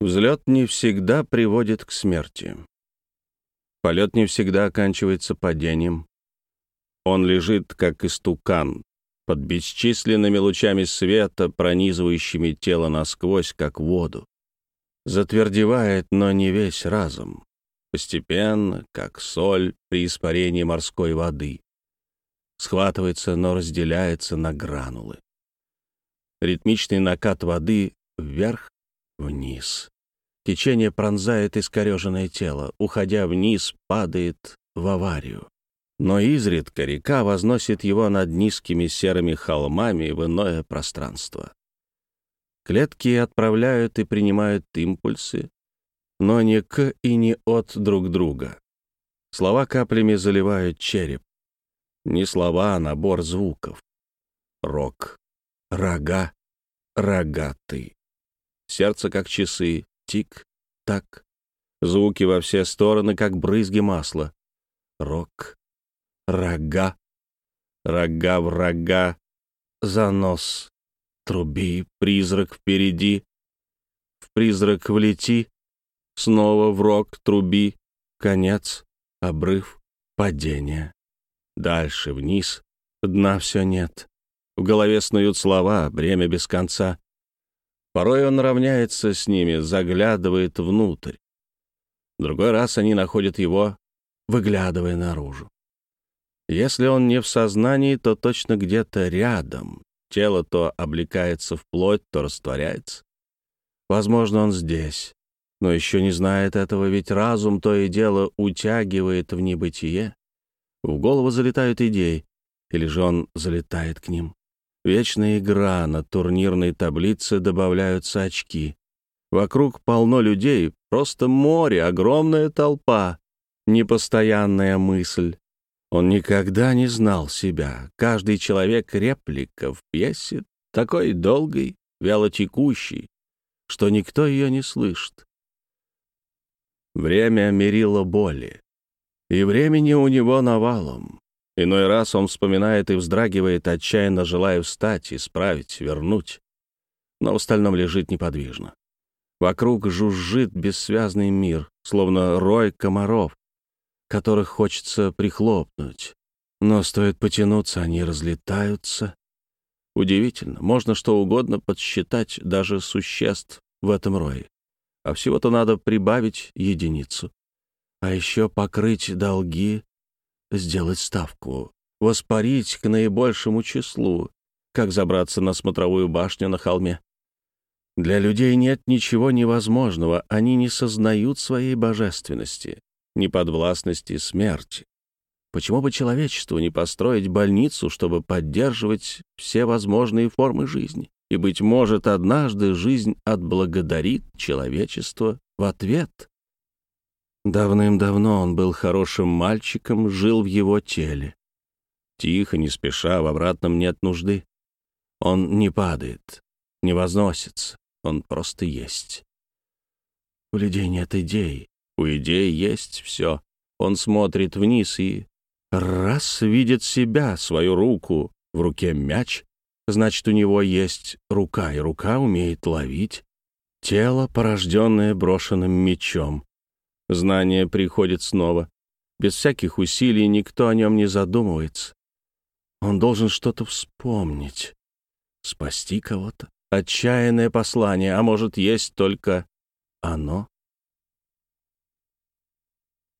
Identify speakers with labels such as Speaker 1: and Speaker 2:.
Speaker 1: Взлет не всегда приводит к смерти. Полет не всегда оканчивается падением. Он лежит, как истукан, под бесчисленными лучами света, пронизывающими тело насквозь, как воду. Затвердевает, но не весь разом. Постепенно, как соль при испарении морской воды. Схватывается, но разделяется на гранулы. Ритмичный накат воды вверх, вниз. Течение пронзает искореженное тело, уходя вниз, падает в аварию. Но изредка река возносит его над низкими серыми холмами в иное пространство. Клетки отправляют и принимают импульсы, но не к и не от друг друга. Слова каплями заливают череп. Не слова, а набор звуков. Рок, рога, рогатый. Сердце как часы, тик-так. Звуки во все стороны, как брызги масла. Рок, рога, рога врага, занос, труби, призрак впереди, в призрак влети, снова в рог труби, конец, обрыв, падение. Дальше, вниз, дна все нет. В голове снуют слова, бремя без конца. Порой он равняется с ними, заглядывает внутрь. другой раз они находят его, выглядывая наружу. Если он не в сознании, то точно где-то рядом. Тело то облекается в плоть, то растворяется. Возможно, он здесь. Но еще не знает этого, ведь разум то и дело утягивает в небытие. В голову залетают идеи, или же он залетает к ним. Вечная игра, на турнирной таблице добавляются очки. Вокруг полно людей, просто море, огромная толпа, непостоянная мысль. Он никогда не знал себя. Каждый человек — реплика в пьесе, такой долгой, вялотекущей, что никто ее не слышит. Время мерило боли. И времени у него навалом. Иной раз он вспоминает и вздрагивает, отчаянно желая встать, исправить, вернуть. Но в остальном лежит неподвижно. Вокруг жужжит бессвязный мир, словно рой комаров, которых хочется прихлопнуть. Но стоит потянуться, они разлетаются. Удивительно, можно что угодно подсчитать даже существ в этом рое. А всего-то надо прибавить единицу. А еще покрыть долги, сделать ставку, воспарить к наибольшему числу, как забраться на смотровую башню на холме. Для людей нет ничего невозможного, они не сознают своей божественности неподвластности смерти. Почему бы человечеству не построить больницу, чтобы поддерживать все возможные формы жизни? И, быть может, однажды жизнь отблагодарит человечество в ответ. Давным-давно он был хорошим мальчиком, жил в его теле. Тихо, не спеша, в обратном нет нужды. Он не падает, не возносится, он просто есть. У людей нет идей, у идеи есть все. Он смотрит вниз и раз видит себя, свою руку, в руке мяч, значит, у него есть рука, и рука умеет ловить. Тело, порожденное брошенным мечом. Знание приходит снова. Без всяких усилий никто о нем не задумывается. Он должен что-то вспомнить. Спасти кого-то. Отчаянное послание, а может, есть только оно?